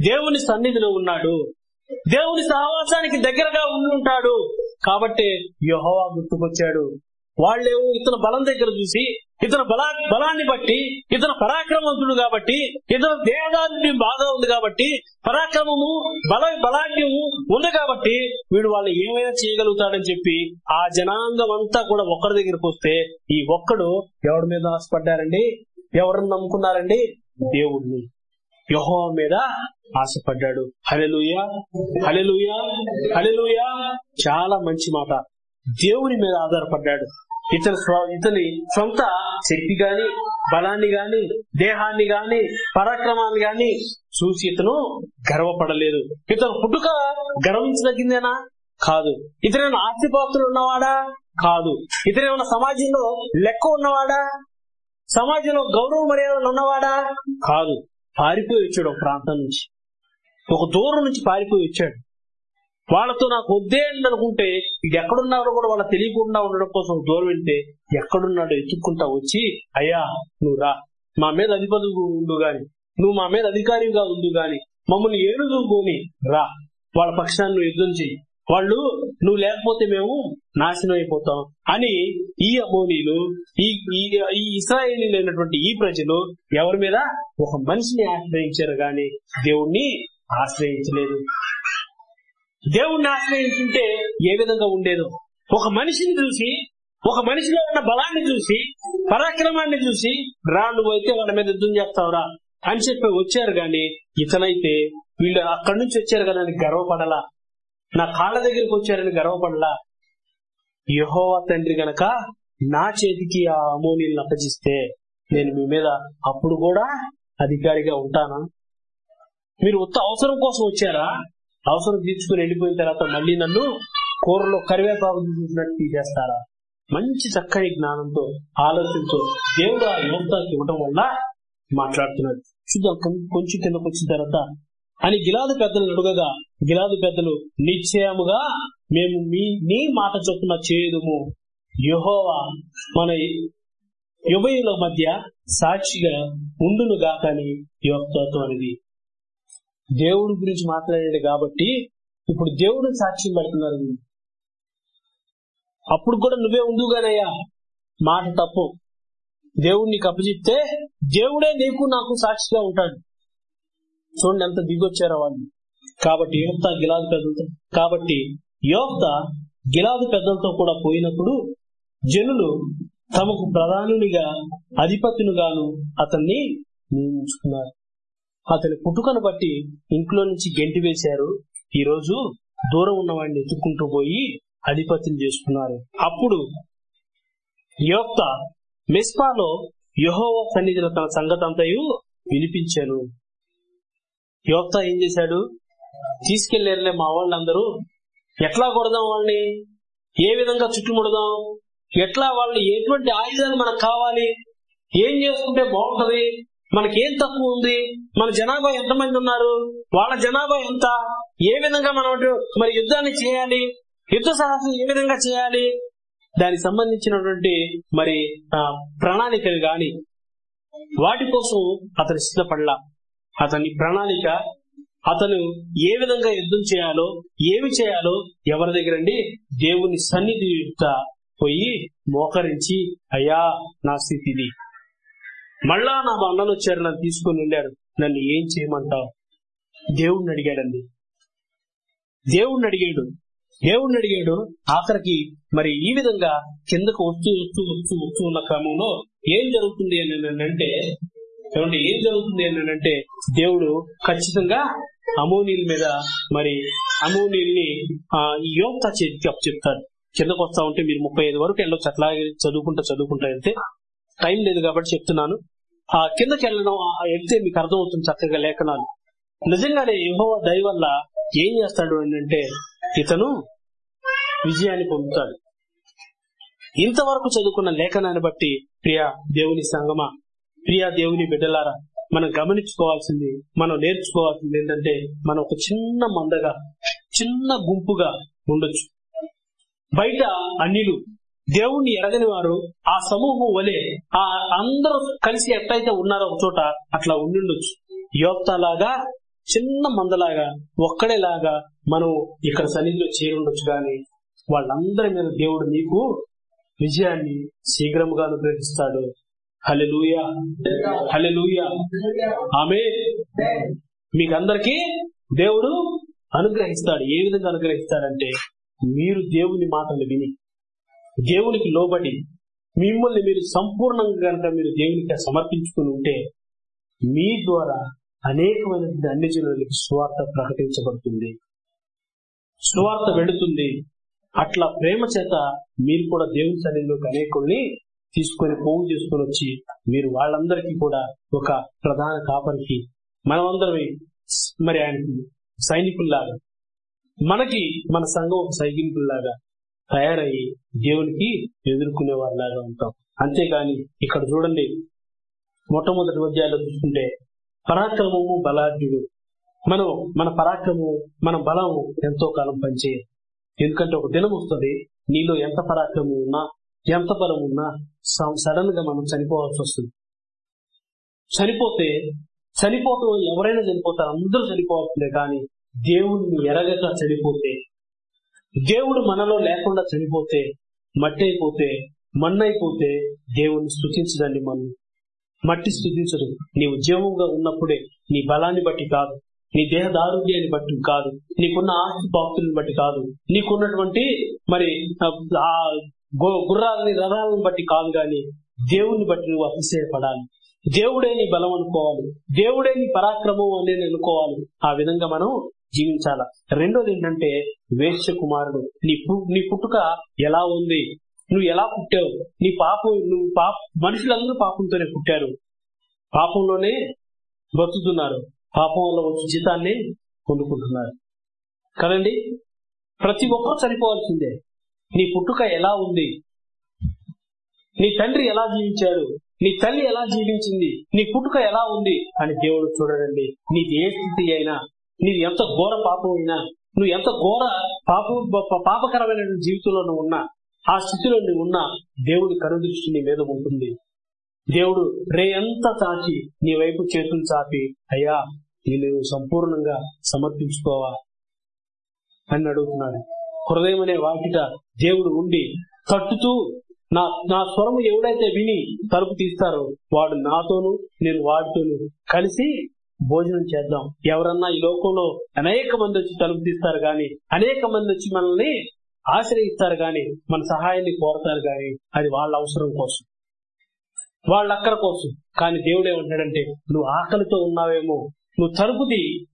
దేవుని సన్నిధిలో ఉన్నాడు. దేవుని సహవాసానికి దగ్గరగా ఉండి ఉంటాడు. కాబట్టి యహోవా గుర్తుకొచ్చాడు. వాళ్ళేమో ఇతను బలం దగ్గర చూసి ఇతను బలా బలాన్ని బట్టి ఇతను పరాక్రమవంతుడు కాబట్టి ఇతను దేహదాన్ని బాగా ఉంది కాబట్టి పరాక్రమము బల బలాఢ్యము ఉంది కాబట్టి వీడు వాళ్ళు ఏమైనా చేయగలుగుతాడని చెప్పి ఆ జనాంగం అంతా కూడా ఒక్కడి దగ్గరికి వస్తే ఈ ఒక్కడు ఎవరి మీద ఆశపడ్డారండి? ఎవరిని నమ్ముకున్నారండి? దేవుణ్ణి. యహో మీద ఆశపడ్డాడు. హలెలుయ హలెలుయ హలెలుయ చాలా మంచి మాట. దేవుని మీద ఆధారపడ్డాడు. ఇతని స్వ- ఇతని సొంత శక్తి గాని బలాన్ని గాని దేహాన్ని గాని పరాక్రమాన్ని గాని చూసి ఇతను గర్వపడలేదు. ఇతను పుట్టుక గర్వించదగిందేనా కాదు. ఇతనైనా ఆస్తిపాస్తులు ఉన్నవాడా? కాదు. ఇతనేమన్నా సమాజంలో లెక్క ఉన్నవాడా? సమాజంలో గౌరవ మర్యాదలు ఉన్నవాడా? కాదు. పారిపోయి వచ్చాడు ఒక ప్రాంతం నుంచి. ఒక దూరం నుంచి పారిపోయి వచ్చాడు. వాళ్ళతో నాకు వద్దే అని అనుకుంటే ఇది ఎక్కడున్నాడో కూడా వాళ్ళ తెలియకుండా ఉండడం కోసం దూరం వెళ్తే ఎక్కడున్నాడో ఎత్తుక్కుంటా వచ్చి అయ్యా నువ్వు రా. మా మీద అధిపతులు ఉండు గాని నువ్వు మా మీద అధికారిగా ఉండు గాని మమ్మల్ని ఏనుగుని రా. వాళ్ళ పక్షాన్ని నువ్వు యుద్ధం చెయ్యి. వాళ్ళు నువ్వు లేకపోతే మేము నాశనం అయిపోతాం. అని ఈ అమోనీలు ఈ ఈ- ఈ ఈ ప్రజలు ఎవరి మీద ఒక మనిషిని ఆశ్రయించారు గాని దేవుణ్ణి ఆశ్రయించలేదు. దేవుణ్ణి ఆశ్రయించుంటే ఏ విధంగా ఉండేదో. ఒక మనిషిని చూసి ఒక మనిషిలో ఉన్న బలాన్ని చూసి పరాక్రమాన్ని చూసి రాళ్ళు అయితే వాళ్ళ మీద యుద్ధం చేస్తావురా అని చెప్పి వచ్చారు గాని ఇతనైతే వీళ్ళు అక్కడి నుంచి వచ్చారు కదా అని గర్వపడలా. నా కాళ్ళ దగ్గరికి వచ్చారని గర్వపడలా. యహోవా తండ్రి గనక నా చేతికి ఆ అమోనీలను అప్పజిస్తే నేను మీ మీద అప్పుడు కూడా అధికారిగా ఉంటానా? మీరు ఉత్త అవసరం కోసం వచ్చారా? అవసరం తీర్చుకుని వెళ్ళిపోయిన తర్వాత మళ్ళీ నన్ను కూరలో కరివేపాకు చూసినట్టు తీసేస్తారా? మంచి చక్కని జ్ఞానంతో ఆలోచనతో దేవుడు ఆ యువతకి ఇవ్వడం వల్ల మాట్లాడుతున్నాడు. చూద్దాం కొంచెం కిందకు వచ్చిన తర్వాత అని గిలాదు పెద్దలు అడుగగా గిలాదు పెద్దలు నిశ్చయముగా మేము మీ నీ మాట చొప్పున చేయదుము యుహోవా మన యువయుల మధ్య సాక్షిగా ఉండును గాకని యోక్తత్వం అనేది దేవుడి గురించి మాట్లాడాడు కాబట్టి ఇప్పుడు దేవుడు సాక్ష్యం పెడుతున్నారు. అప్పుడు కూడా నువ్వే ఉండుగానయ్యా మాట తప్పు. దేవుడు నీకు అప్పచెప్తే దేవుడే నీకు నాకు సాక్షిగా ఉంటాడు. చూడండి ఎంత దిగొచ్చారో వాళ్ళు. కాబట్టి యోక్త గిలాదు పెద్దలతో కాబట్టి యోక్త గిలాదు పెద్దలతో కూడా పోయినప్పుడు జనులు తమకు ప్రధానునిగా అధిపతినుగాను అతన్ని నియమించుకున్నారు. అతని పుట్టుకను బట్టి ఇంట్లో నుంచి గెంటి వేశారు. ఈ రోజు దూరం ఉన్నవాడిని ఎత్తుక్కుంటూ పోయి అధిపతిని చేసుకున్నారు. అప్పుడు యోక్త మిస్పాలో యహోవ సన్నిధిలో తన సంగతంతయు వినిపించాను. యోక్త ఏం చేశాడు? తీసుకెళ్ళేరులే మా వాళ్ళందరూ. ఎట్లా కొడదాం వాళ్ళని? ఏ విధంగా చుట్టుముడదాం? ఎట్లా వాళ్ళు ఎటువంటి ఆయుధాలు మనకు కావాలి? ఏం చేసుకుంటే బాగుంటది? మనకేం తక్కువ ఉంది? మన జనాభా ఎంతమంది ఉన్నారు? వాళ్ళ జనాభా ఎంత? ఏ విధంగా మనం మరి యుద్ధాన్ని చేయాలి? యుద్ధ సాహసం ఏ విధంగా చేయాలి? దానికి సంబంధించినటువంటి మరి ఆ, ప్రణాళికలు గాని వాటి కోసం అతను సిద్ధపడలా. అతని ప్రణాళిక అతను ఏ విధంగా యుద్ధం చేయాలో ఏమి చేయాలో ఎవరి దగ్గరండి దేవుని సన్నిధి ఎదుట పోయి మోకరించి అయ్యా నా స్థితిని మళ్ళా నా అన్నను వచ్చారు నన్ను తీసుకొని వెళ్ళారు. నన్ను ఏం చేయమంటావు? దేవుణ్ణి అడిగాడండి. దేవుణ్ణి అడిగాడు. దేవుణ్ణి అడిగాడు. ఆఖరికి మరి ఈ విధంగా కిందకు వస్తూ వస్తూ వస్తూ వస్తూ ఉన్న క్రమంలో ఏం జరుగుతుంది అని అంటే ఏమంటే ఏం జరుగుతుంది అని అంటే దేవుడు ఖచ్చితంగా అమోనీల మీద మరి అమోనీల్ని ఆ యోక్త చేతికి చెప్తాడు. కిందకు వస్తా ఉంటే మీరు ముప్పై ఐదు వరకు వెళ్ళొచ్చు. అట్లాగే చదువుకుంటా చదువుకుంటా వెళ్తే టైం లేదు కాబట్టి చెప్తున్నాను. ఆ కిందకి వెళ్ళడం ఆ వెళ్తే మీకు అర్థమవుతుంది చక్కగా లేఖనాలు. నిజంగానే యహో దయ వల్ల ఏం చేస్తాడు అంటే ఇతను విజయాన్ని పొందుతాడు. ఇంతవరకు చదువుకున్న లేఖనాన్ని బట్టి ప్రియా దేవుని సంగమా ప్రియా దేవుని బిడ్డలారా మనం గమనించుకోవాల్సింది మనం నేర్చుకోవాల్సింది ఏంటంటే మనం ఒక చిన్న మందగా చిన్న గుంపుగా ఉండొచ్చు. బయట అన్నిలు దేవుణ్ణి ఎరగని వారు ఆ సమూహం వలె ఆ అందరూ కలిసి ఎట్లయితే ఉన్నారో ఒక చోట అట్లా ఉండుండొచ్చు. యోక్తలాగా చిన్న మందలాగా ఒక్కడేలాగా మనం ఇక్కడ సన్నిధిలో చేరుండొచ్చు గాని వాళ్ళందరి మీద దేవుడు నీకు విజయాన్ని శీఘ్రముగా అనుగ్రహిస్తాడు. హలెలూయా హలెలూయా ఆమె మీకందరికీ దేవుడు అనుగ్రహిస్తాడు. ఏ విధంగా అనుగ్రహిస్తాడంటే మీరు దేవుని మాటలు విని దేవునికి లోబడి మిమ్మల్ని మీరు సంపూర్ణంగా కనుక మీరు దేవునికి సమర్పించుకుని ఉంటే మీ ద్వారా అనేకమైన అన్ని జనులకి స్వార్థ ప్రకటించబడుతుంది. స్వార్థ వెళుతుంది. అట్లా ప్రేమ చేత మీరు కూడా దేవుని సన్నిధిలోకి అనేకుల్ని తీసుకొని పోగు చేసుకొని వచ్చి మీరు వాళ్ళందరికీ కూడా ఒక ప్రధాన కాపరికి మనమందరమే మరి ఆయనకి సైనికుల్లాగా మనకి మన సంఘం ఒక సైనికుల్లాగా తయారయ్యి దేవునికి ఎదుర్కొనే వారిలాగా ఉంటాం. అంతేకాని ఇక్కడ చూడండి మొట్టమొదటి అధ్యాయంలో చూసుకుంటే పరాక్రమము బలాఢ్యుడు మనం మన పరాక్రమము మన బలము ఎంతో కాలం పనిచేయదు. ఎందుకంటే ఒక దినం వస్తుంది నీలో ఎంత పరాక్రమం ఉన్నా ఎంత బలం ఉన్నా సడన్గా మనం చనిపోవాల్సి వస్తుంది. చనిపోతే చనిపోవటం ఎవరైనా చనిపోతారు అందరూ చనిపోవాల్సిందే కానీ దేవుణ్ణి ఎరగక చనిపోతే దేవుడు మనలో లేకుండా చనిపోతే మట్టి అయిపోతే మన్నైపోతే దేవుణ్ణి స్థుతించదండి మనం. మట్టి స్థుతించదు నీవు జీవంగా ఉన్నప్పుడే నీ బలాన్ని బట్టి కాదు నీ దేహ దారుణ్యాన్ని బట్టి కాదు నీకున్న ఆస్తి పాస్తులను బట్టి కాదు నీకున్నటువంటి మరి ఆ గు- గుర్రాలని రథాలను బట్టి కాదు గాని దేవుణ్ణి బట్టి నువ్వు అతిశయపడాలి. దేవుడే నీ బలం అనుకోవాలి. దేవుడే నీ పరాక్రమం అనేది అనుకోవాలి. ఆ విధంగా మనం జీవించాల? రెండోది ఏంటంటే వేశ్య కుమారుడు నీ పు- నీ పుట్టుక ఎలా ఉంది? నువ్వు ఎలా పుట్టావు? నీ పాపం నువ్వు పాప మనుషులందరూ పాపంతోనే పుట్టారు. పాపంలోనే బతుకుతున్నారు పాపం వల్ల వచ్చే జీతాన్ని పొందుకుంటున్నారు. కదండి? ప్రతి ఒక్కరూ చనిపోవాల్సిందే నీ పుట్టుక ఎలా ఉంది? నీ తండ్రి ఎలా జీవించాడు? నీ తల్లి ఎలా జీవించింది? నీ పుట్టుక ఎలా ఉంది? అని దేవుడు చూడడండి. నీది ఏ స్థితి అయినా నీది ఎంత ఘోర పాపం అయినా నువ్వు ఎంత ఘోర పాప పాపకరమైన జీవితంలో నువ్వు ఉన్నా ఆ స్థితిలో నువ్వు ఉన్నా దేవుడి కనుదృష్టి నీ మీద ఉంటుంది. దేవుడు రే ఎంత చాచి నీ వైపు చేతులు చాపి అయ్యా నేను సంపూర్ణంగా సమర్పించుకోవా అని అడుగుతున్నాడు. హృదయం అనే వాకిట దేవుడు ఉండి తట్టుతూ నా నా స్వరము ఎవడైతే విని తలుపు తీస్తారో వాడు నాతోను నేను వాడితోను కలిసి భోజనం చేద్దాం. ఎవరన్నా ఈ లోకంలో అనేక మంది వచ్చి తలుపు తీస్తారు గాని అనేక మంది వచ్చి మనల్ని ఆశ్రయిస్తారు గాని మన సహాయాన్ని కోరతారు గాని అది వాళ్ళ అవసరం కోసం. వాళ్ళ అక్కర కోసం. కానీ దేవుడు ఏమంటాడంటే నువ్వు ఆకలితో ఉన్నావేమో నువ్వు తలుపుది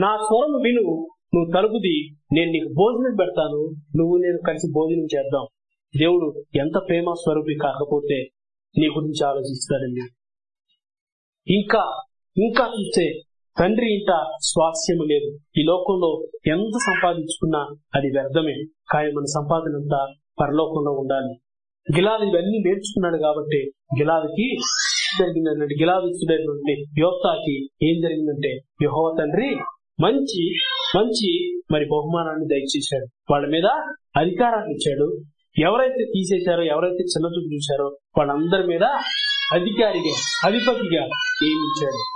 నా స్వరం విను. నువ్వు తలుపుది నేను నీకు భోజనం పెడతాను. నువ్వు నేను కలిసి భోజనం చేద్దాం. దేవుడు ఎంత ప్రేమ స్వరూపి కాకపోతే నీ గురించి ఆలోచిస్తాడండి. ఇంకా ఇంకా చూస్తే తండ్రి ఇంట స్వాస్థ్యము లేదు. ఈ లోకంలో ఎంత సంపాదించుకున్నా అది వ్యర్థమే. కానీ మన సంపాదన అంతా పరలోకంలో ఉండాలి. గిలాది ఇవన్నీ నేర్చుకున్నాడు కాబట్టి గిలాదికి జరిగిందంటే గిలాదిస్తుడైనటువంటి యోక్తాకి ఏం జరిగిందంటే యహోవ తండ్రి మంచి మంచి మరి బహుమానాన్ని దయచేశాడు. వాళ్ళ మీద అధికారాన్ని ఇచ్చాడు. ఎవరైతే తీసేశారో ఎవరైతే చిన్న చూపు చూశారో వాళ్ళందరి మీద అధికారిగా అధిపతిగా నియమించాడు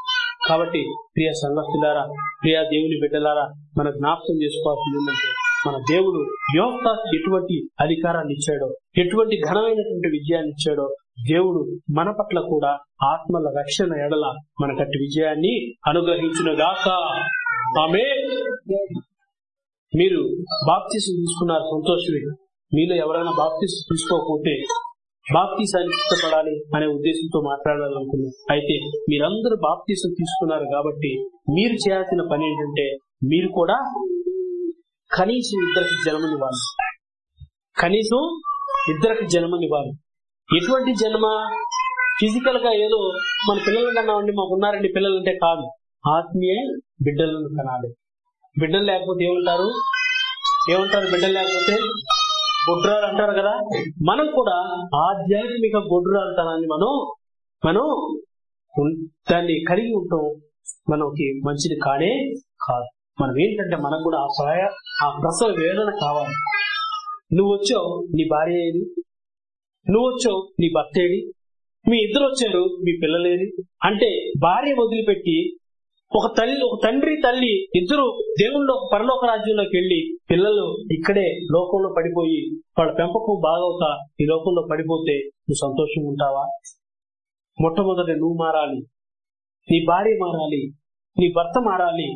కాబట్టి ప్రియ సంగతులారా ప్రియ దేవుని బిడ్డలారా మన జ్ఞాపకం చేసుకోవాల్సింది ఏంటంటే మన దేవుడు యోక్తాకి ఎటువంటి అధికారాన్ని ఇచ్చాడో ఎటువంటి ఘనమైనటువంటి విజయాన్ని ఇచ్చాడో దేవుడు మన పట్ల కూడా ఆత్మల రక్షణ ఎడల మనకట్టి విజయాన్ని అనుగ్రహించిన గాక ఆమె మీరు బాప్తీసు తీసుకున్నారు సంతోషమే. మీలో ఎవరైనా బాప్తీసు తీసుకోకపోతే బాప్తీసానికి ఇష్టపడాలి అనే ఉద్దేశంతో మాట్లాడాలనుకున్నాం. అయితే మీరందరూ బాప్తీసం తీసుకున్నారు కాబట్టి మీరు చేయాల్సిన పని ఏంటంటే మీరు కూడా కనీసం ఇద్దరికి జన్మనివ్వాలి కనీసం ఇద్దరికి జన్మనివ్వాలి ఎటువంటి జన్మ? ఫిజికల్గా ఏదో మన పిల్లలు కన్నామండి మాకు ఉన్నారండి పిల్లలంటే కాదు. ఆత్మీయ బిడ్డలను కనాలి. బిడ్డలు లేకపోతే ఏమంటారు? ఏమంటారు బిడ్డలు లేకపోతే? గొడ్రాలు అంటారు కదా? మనం కూడా ఆధ్యాత్మిక గొడ్రాలతనాన్ని మనం మనం దాన్ని కలిగి ఉంటాం. మనకి మంచిది కానే కాదు. మనం ఏంటంటే మనకు కూడా ఆ సహాయ ఆ ప్రసవ వేదన కావాలి. నువ్వు వచ్చావు నీ భార్య ఏది? నువ్వు వచ్చావు నీ భర్త ఏది? మీ ఇద్దరు వచ్చారు మీ పిల్లలేది అంటే భార్య వదిలిపెట్టి ఒక తల్లి ఒక తండ్రి తల్లి ఇద్దరు దేవుళ్ళు పరలోక రాజ్యంలోకి వెళ్ళి పిల్లలు ఇక్కడే లోకంలో పడిపోయి వాళ్ళ పెంపకం బాగవుత ఈ లోకంలో పడిపోతే నువ్వు సంతోషంగా ఉంటావా? మొట్టమొదటి నువ్వు మారాలి. నీ భార్య మారాలి. నీ భర్త మారాలి.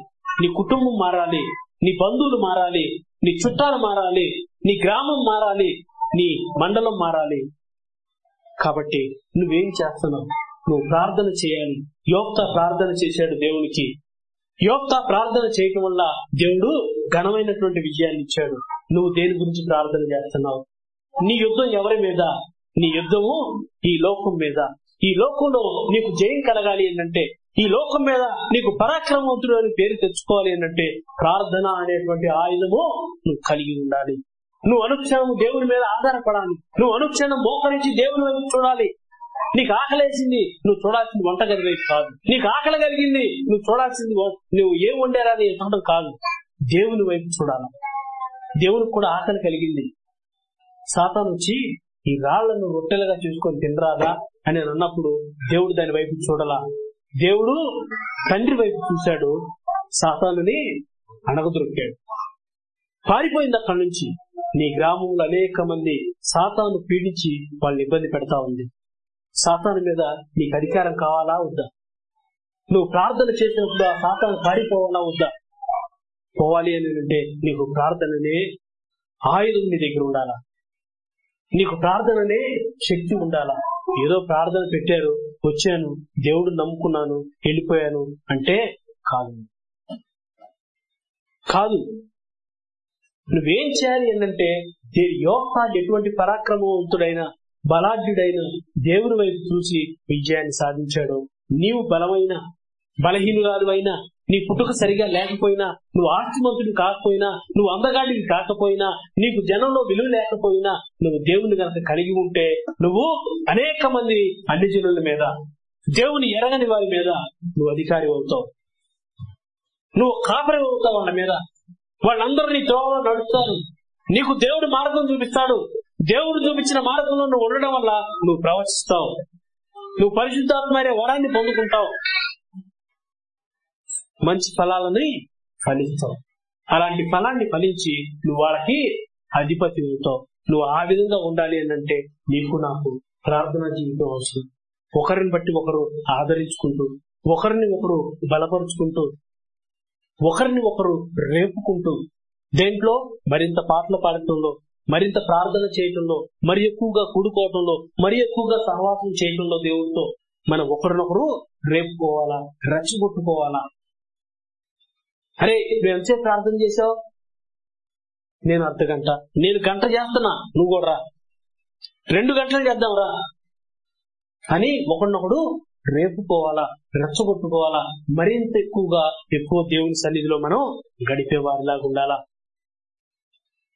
నీ కుటుంబం మారాలి. నీ బంధువులు మారాలి. నీ చుట్టాలు మారాలి. నీ గ్రామం మారాలి. నీ మండలం మారాలి. కాబట్టి నువ్వేం చేస్తున్నావు? నువ్వు ప్రార్థన చేయాలి. యోక్త ప్రార్థన చేశాడు దేవునికి. యోక్త ప్రార్థన చేయటం వల్ల దేవుడు ఘనమైనటువంటి విజయాన్ని ఇచ్చాడు. నువ్వు దేని గురించి ప్రార్థన చేస్తున్నావు? నీ యుద్ధం ఎవరి మీద? నీ యుద్ధము ఈ లోకం మీద. ఈ లోకంలో నీకు జయం కలగాలి ఏంటంటే ఈ లోకం మీద నీకు పరాక్రమవంతుడు అని పేరు తెచ్చుకోవాలి ఏంటంటే ప్రార్థన అనేటువంటి ఆయుధము నువ్వు కలిగి ఉండాలి. నువ్వు అనుక్షణము దేవుని మీద ఆధారపడాలి. నువ్వు అనుక్షణం మోకరించి దేవుని వైపు చూడాలి. నీకు ఆకలేసింది నువ్వు చూడాల్సింది వంటగది వైపు కాదు. నీకు ఆకలి కలిగింది నువ్వు చూడాల్సింది నువ్వు ఏం వండారా అని ఎత్తడం కాదు. దేవుని వైపు చూడాలి. దేవునికి కూడా ఆకలి కలిగింది. సాతాను వచ్చి ఈ రాళ్ళను రొట్టెలుగా చేసుకొని తినరాదా? అని అన్నప్పుడు దేవుడు దాని వైపు చూడాలా? దేవుడు తండ్రి వైపు చూశాడు. సాతానుని అణగదొరికాడు. పారిపోయింది అక్కడి నుంచి. నీ గ్రామంలో అనేక మంది సాతాను పీడించి వాళ్ళని ఇబ్బంది పెడతా ఉంది. సాతాను మీద నీకు అధికారం కావాలా వద్దా? నువ్వు ప్రార్థన చేసినప్పుడు ఆ సాతాను పారిపోవాలా వద్దా? పోవాలి అని అంటే నీకు ప్రార్థననే ఆయుధం నీ దగ్గర ఉండాలా? నీకు ప్రార్థననే శక్తి ఉండాలా? ఏదో ప్రార్థన పెట్టారు వచ్చాను దేవుడు నమ్ముకున్నాను వెళ్ళిపోయాను అంటే కాదు. కాదు. నువ్వేం చేయాలి ఏంటంటే యోగా ఎటువంటి పరాక్రమవంతుడైన బలాఢ్యుడైన దేవుని వైపు చూసి విజయాన్ని సాధించాడు. నీవు బలమైన బలహీనురాలు అయినా నీ పుట్టుక సరిగా లేకపోయినా నువ్వు ఆస్తిమంతుడు కాకపోయినా నువ్వు అందగాడివి కాకపోయినా నీకు జనంలో విలువ లేకపోయినా నువ్వు దేవుని గనక కలిగి ఉంటే నువ్వు అనేక మంది అన్ని జనుల మీద దేవుని ఎరగని వారి మీద నువ్వు అధికారి అవుతావు. నువ్వు కాపరి అవుతావు వాళ్ళ మీద. వాళ్ళందరూ నీ త్రోవలో నడుస్తారు. నీకు దేవుడి మార్గం చూపిస్తాడు. దేవుడు చూపించిన మార్గంలో నువ్వు ఉండడం వల్ల నువ్వు ప్రవచిస్తావు. నువ్వు పరిశుద్ధాత్మరే వరాన్ని పొందుకుంటావు. మంచి ఫలాలని ఫలిస్తావు. అలాంటి ఫలాన్ని ఫలించి నువ్వు వాళ్ళకి అధిపతి అవుతావు. నువ్వు ఆ విధంగా ఉండాలి అని అంటే నీకు నాకు ప్రార్థనా జీవితం అవసరం. ఒకరిని బట్టి ఒకరు ఆదరించుకుంటూ ఒకరిని ఒకరు బలపరుచుకుంటూ ఒకరిని ఒకరు రేపుకుంటూ దేంట్లో మరింత పాటలు పాడటంలో మరింత ప్రార్థన చేయటంలో మరి ఎక్కువగా కూడుకోవటంలో మరి ఎక్కువగా సహవాసం చేయటంలో దేవుడితో మనం ఒకరినొకరు రేపుకోవాలా రచ్చగొట్టుకోవాలా? అరే నువ్వు ప్రార్థన చేసావు నేను అర్ధ గంట. నేను గంట చేస్తున్నా. నువ్వు కూడా రా. రెండు గంటలు చేద్దాం రా. అని ఒకరినొకడు రేపుకోవాలా రెచ్చగొట్టుకోవాలా? మరింత ఎక్కువగా ఎక్కువ దేవుని సన్నిధిలో మనం గడిపే వారిలాగా ఉండాలా?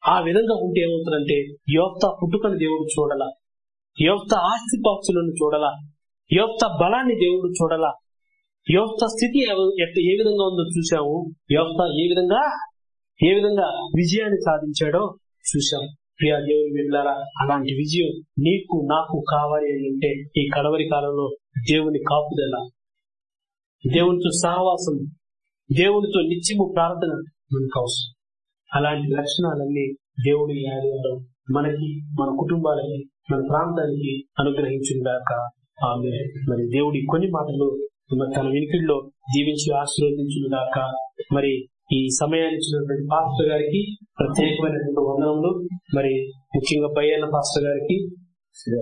ఆ విధంగా ఉంటే ఏమవుతుందంటే యోక్త పుట్టుకని దేవుడు చూడాలా యోక్త ఆస్తి పాస్తులను చూడాలా యోక్త బలాన్ని దేవుడు చూడాలా. యోక్త స్థితి ఎట్ట- ఏ విధంగా ఉందో చూసాము యోక్త ఏ విధంగా ఏ విధంగా విజయాన్ని సాధించాడో చూసాం ప్రియా దేవుని వెళ్ళారా అలాంటి విజయం నీకు నాకు కావాలి అని అంటే ఈ కడవరి కాలంలో దేవుని కాపుదల దేవునితో సహవాసం దేవునితో నిత్యము ప్రార్థన మనకు అవసరం. అలాంటి లక్షణాలన్నీ దేవుడి ఆదివారం మనకి మన కుటుంబాలకి మన ప్రాంతానికి అనుగ్రహించుగాక ఆమె మరి దేవుడి కొన్ని మాటలు మరి తన వినికిడిలో జీవించి ఆశీర్వదించుగాక మరి ఈ సమయాన్ని ఇచ్చినటువంటి పాస్టర్ గారికి ప్రత్యేకమైనటువంటి వందనములు. మరి ముఖ్యంగా పయ్యన్న పాస్టర్ గారికి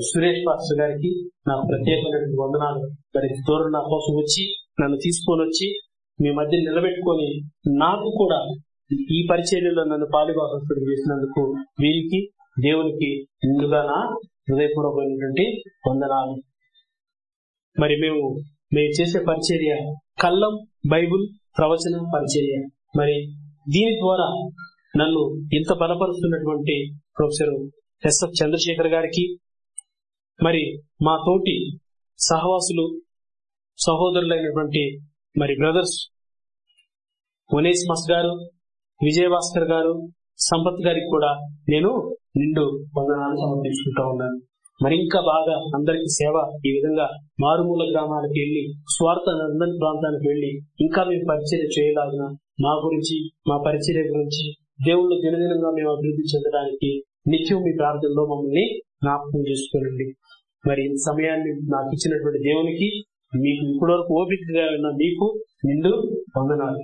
సురేష్ పాస్టర్ గారికి నాకు ప్రత్యేకమైనటువంటి వందనాలు. మరి దూరం నా కోసం వచ్చి నన్ను తీసుకొని వచ్చి మీ మధ్య నిలబెట్టుకొని నాకు కూడా ఈ పరిచర్యలో నన్ను పాలుభాగస్తుడు చేసినందుకు వీరికి దేవునికి ముందుగా నా హృదయపూర్వకమైనటువంటి వందనాలు. మరి మేము మేము చేసే పరిచర్య కల్లం బైబుల్ ప్రవచన పరిచర్య. మరి దీని ద్వారా నన్ను ఇంత బలపరుస్తున్నటువంటి ప్రొఫెసర్ ఎస్ఎఫ్ చంద్రశేఖర్ గారికి మరి మా తోటి సహవాసులు సహోదరులైనటువంటి మరి బ్రదర్స్ ఒనేసిమస్ గారు విజయభాస్కర్ గారు సంపత్ గారికి కూడా నేను నిండు వందనాలు సమర్పించుకుంటా ఉన్నాను. మరి ఇంకా బాగా అందరికి సేవ ఈ విధంగా మారుమూల గ్రామాలకు వెళ్ళి స్వార్థ నందన్ ప్రాంతానికి వెళ్ళి ఇంకా మేము పరిచర్య చేయలాగిన మా గురించి మా పరిచర్య గురించి దేవుళ్ళు దినదినంగా మేము అభివృద్ధి చెందడానికి నిత్యం మీ ప్రార్థనలో మమ్మల్ని జ్ఞాపకం చేసుకోనండి. మరి ఈ సమయాన్ని నాకు ఇచ్చినటువంటి దేవునికి మీకు ఇప్పటివరకు ఓపికగా ఉన్న మీకు నిండు వందనాలు.